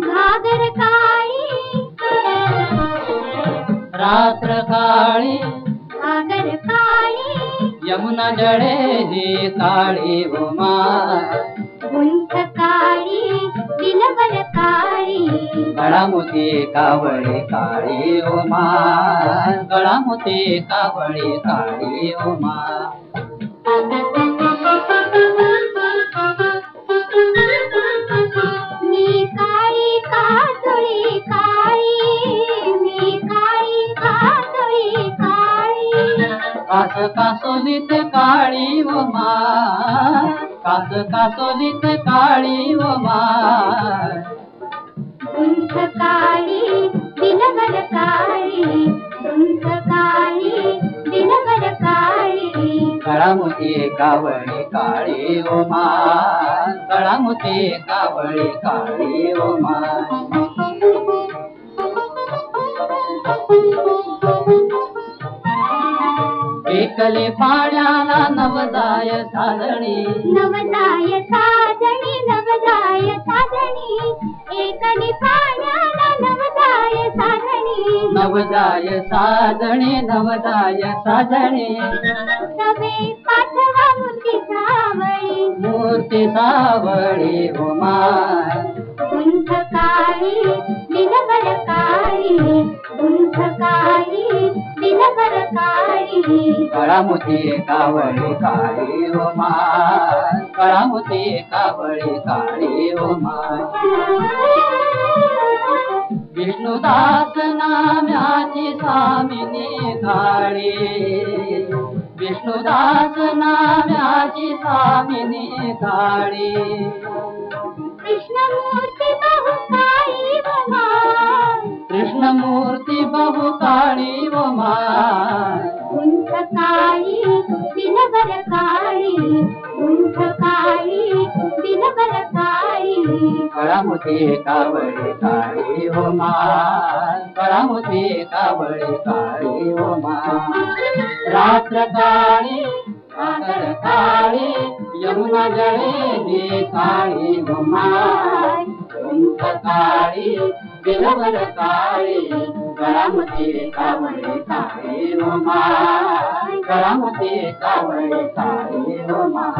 घागर काळी. रात्र काळी. घागर काळी. यमुना जडेली काळी उमा उंच काळी बिलबल काळी. गळामुती मुते काळी उमा गळामुती काळी उमा कास कासोलीत काळी उमा कास कासोलीत काळी उमा गुंठ काळी काळी. गुंठ काळी दिलबर काळी. गळामुती कावळी काळी उमा गळामुती कावळी काळी उमा एकले पाण्याला नवदाय साधणी नवदाय साधणी नवदाय साधणी एकली पाण्याला नवदाय साधणी नवदाय साधणी नवदाय साधणी सवे पाठवा मूर्ती सावळी. मूर्ती सावळी उमा गुंठ काळी दिलबर काळी गुंठ काळी दिलबर काळी कळामुती कावळी काळी उमा कळामुती कावळी काळी उमा विष्णुदास नाम्याची स्वामिनी काळी. विष्णुदास नाम्याची स्वामिनी काळी. कृष्णमूर्ती बहु काळी बमा कृष्णमूर्ती बहु काळी उमा कळामुती कावळी काळी हो उमा कळामुती कावळी काळी उमा हो रात्र काळी सागर काळी यमुना जळे काळी उमा उंच काळी बिलवर काळी गळामुती कावळी काळी हो उमा गळामुती कावळी काळी उमा